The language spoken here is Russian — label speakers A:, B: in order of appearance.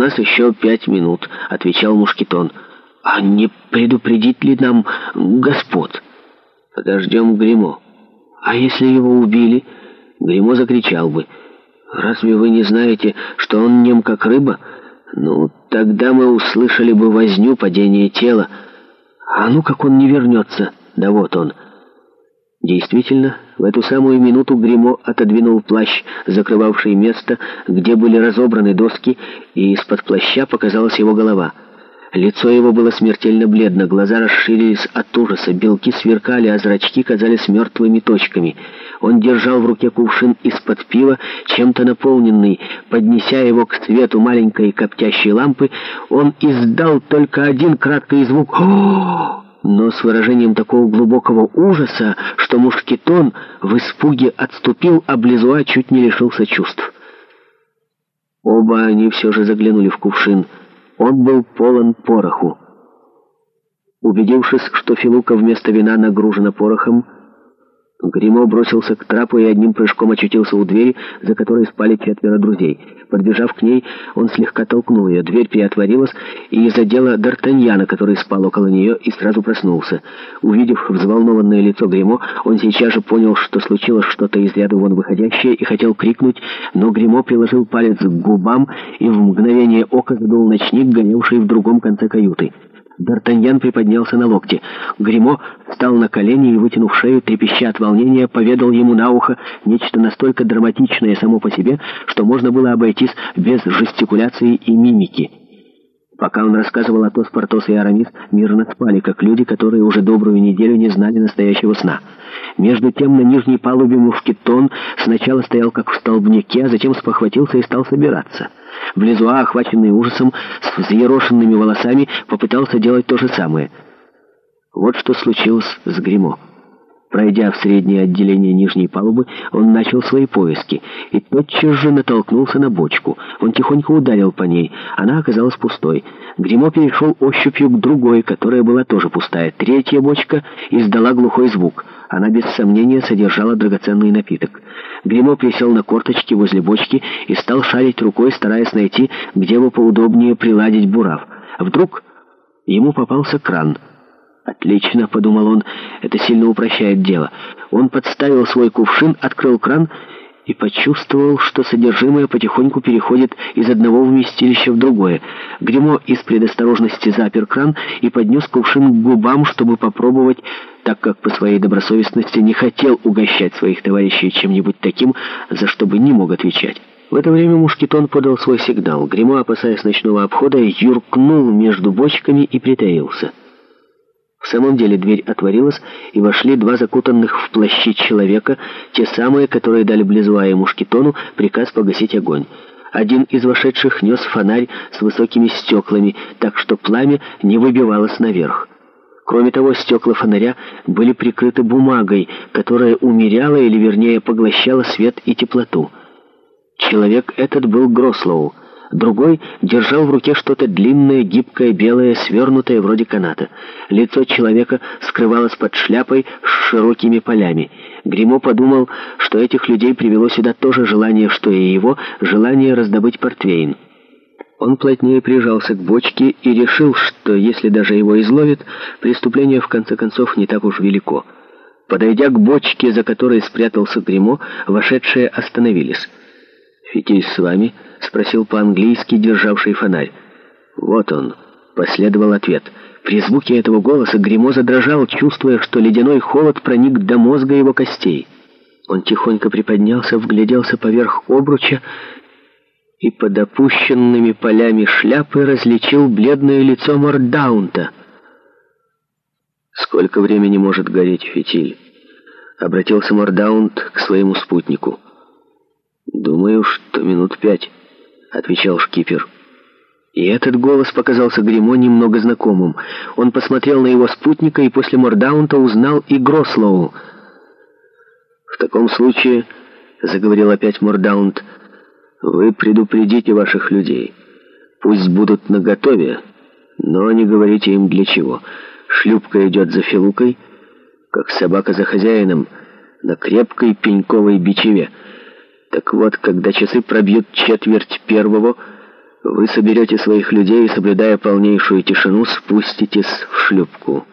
A: «У нас еще пять минут», — отвечал Мушкетон. «А не предупредить ли нам господ?» «Подождем Гримо. «А если его убили?» Гримо закричал бы. «Разве вы не знаете, что он нем как рыба?» «Ну, тогда мы услышали бы возню падение тела. А ну, как он не вернется!» «Да вот он!» Действительно, в эту самую минуту Гримо отодвинул плащ, закрывавший место, где были разобраны доски, и из-под плаща показалась его голова. Лицо его было смертельно бледно, глаза расширились от ужаса, белки сверкали, а зрачки казались мертвыми точками. Он держал в руке кувшин из-под пива, чем-то наполненный. Поднеся его к свету маленькой коптящей лампы, он издал только один краткий звук «О-о-о!» но с выражением такого глубокого ужаса, что мушкетон в испуге отступил, а Близуа чуть не лишился чувств. Оба они все же заглянули в кувшин. Он был полон пороху. Убедившись, что Филука вместо вина нагружена порохом, Гримо бросился к трапу и одним прыжком очутился у двери, за которой спали четверо друзей. Подбежав к ней, он слегка толкнул ее. Дверь приотворилась и задела Д'Артаньяна, который спал около нее и сразу проснулся. Увидев взволнованное лицо Гримо, он сейчас же понял, что случилось что-то из ряда вон выходящее и хотел крикнуть, но Гримо приложил палец к губам и в мгновение ока задул ночник, гонявший в другом конце каюты. Д'Артаньян приподнялся на локте. Гримо встал на колени и, вытянув шею, трепеща от волнения, поведал ему на ухо нечто настолько драматичное само по себе, что можно было обойтись без жестикуляции и мимики. Пока он рассказывал Атос, Портос и Арамис, мирно спали, как люди, которые уже добрую неделю не знали настоящего сна. Между тем на нижней палубе мушкетон сначала стоял как в столбнике, а затем спохватился и стал собираться. Близуа, охваченный ужасом, с взъерошенными волосами, попытался делать то же самое. Вот что случилось с Гримо. Пройдя в среднее отделение нижней палубы, он начал свои поиски и тотчас же натолкнулся на бочку. Он тихонько ударил по ней. Она оказалась пустой. Гримо перешел ощупью к другой, которая была тоже пустая. Третья бочка издала глухой звук. Она без сомнения содержала драгоценный напиток. Гримо присел на корточки возле бочки и стал шарить рукой, стараясь найти, где бы поудобнее приладить бурав. Вдруг ему попался кран — «Отлично», — подумал он, — «это сильно упрощает дело». Он подставил свой кувшин, открыл кран и почувствовал, что содержимое потихоньку переходит из одного вместилища в другое. Гремо из предосторожности запер кран и поднес кувшин к губам, чтобы попробовать, так как по своей добросовестности не хотел угощать своих товарищей чем-нибудь таким, за что бы не мог отвечать. В это время Мушкетон подал свой сигнал. Гремо, опасаясь ночного обхода, юркнул между бочками и притаился. В самом деле дверь отворилась, и вошли два закутанных в плащи человека, те самые, которые дали Близуа и Мушкетону приказ погасить огонь. Один из вошедших нес фонарь с высокими стеклами, так что пламя не выбивалось наверх. Кроме того, стекла фонаря были прикрыты бумагой, которая умеряла или, вернее, поглощала свет и теплоту. Человек этот был Грослоу. Другой держал в руке что-то длинное, гибкое, белое, свернутое вроде каната. Лицо человека скрывалось под шляпой с широкими полями. Гримо подумал, что этих людей привело сюда то же желание, что и его, желание раздобыть портвейн. Он плотнее прижался к бочке и решил, что если даже его изловят, преступление в конце концов не так уж велико. Подойдя к бочке, за которой спрятался Гримо, вошедшие остановились. Фитиль с вами?» — спросил по-английски, державший фонарь. «Вот он», — последовал ответ. При звуке этого голоса Гремо задрожал, чувствуя, что ледяной холод проник до мозга его костей. Он тихонько приподнялся, вгляделся поверх обруча и под опущенными полями шляпы различил бледное лицо Мордаунта. «Сколько времени может гореть фитиль?» — обратился Мордаунт к своему спутнику. «Думаю, что минут пять», — отвечал шкипер. И этот голос показался Гримо немного знакомым. Он посмотрел на его спутника и после Мордаунта узнал и Грослоу. «В таком случае», — заговорил опять Мордаунт, — «вы предупредите ваших людей. Пусть будут наготове, но не говорите им для чего. Шлюпка идет за Филукой, как собака за хозяином, на крепкой пеньковой бичеве». Так вот, когда часы пробьют четверть первого, вы соберете своих людей и, соблюдая полнейшую тишину, спуститесь в шлюпку.